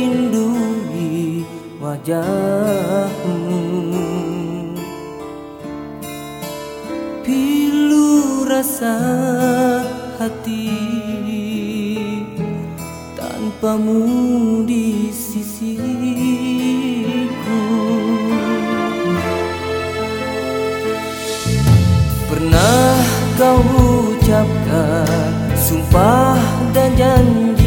merindui wajahmu. Pilu rasa hati Tanpamu di sisiku. Pernah kau ucapkan sumpah dan janji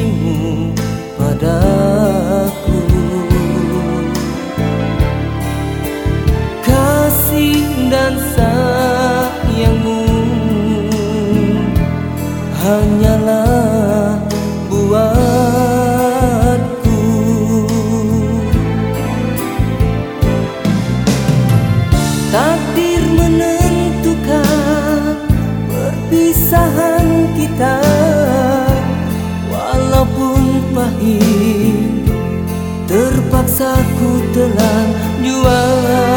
hanyalah buatku. Takdir menentukan perpisahan kita Walaupun pahit terpaksa ku telan jual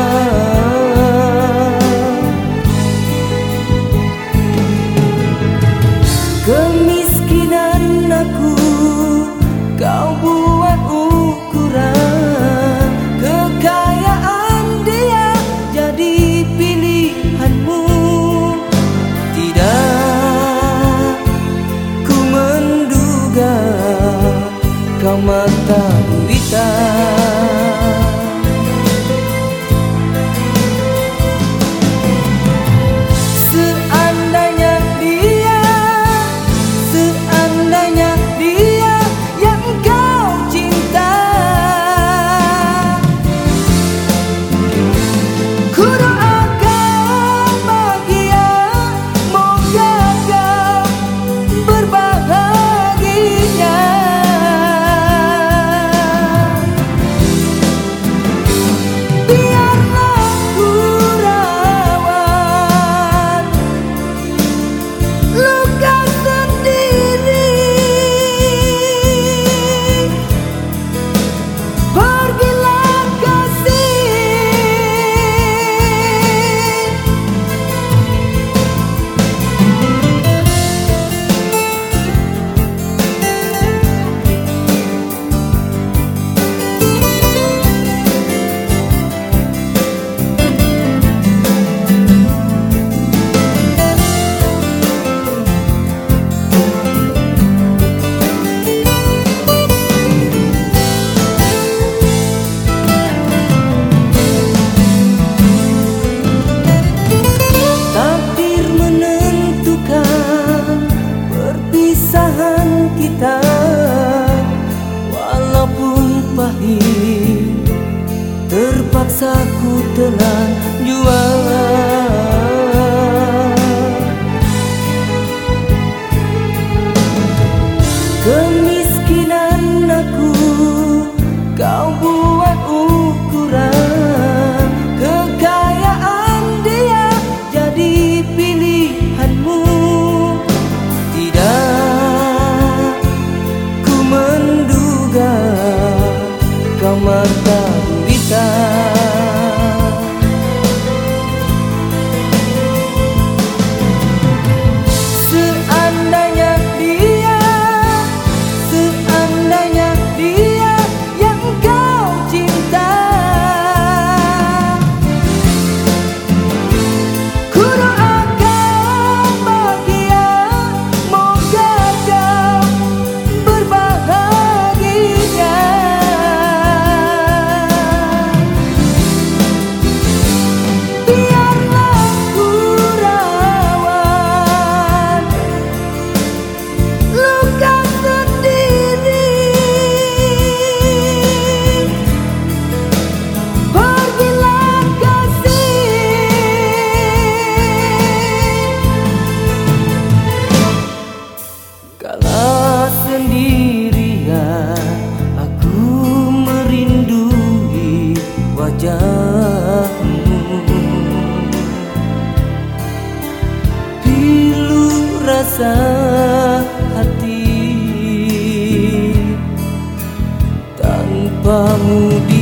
rasaku telah jual. Kemi rasa hati. Tanpamu di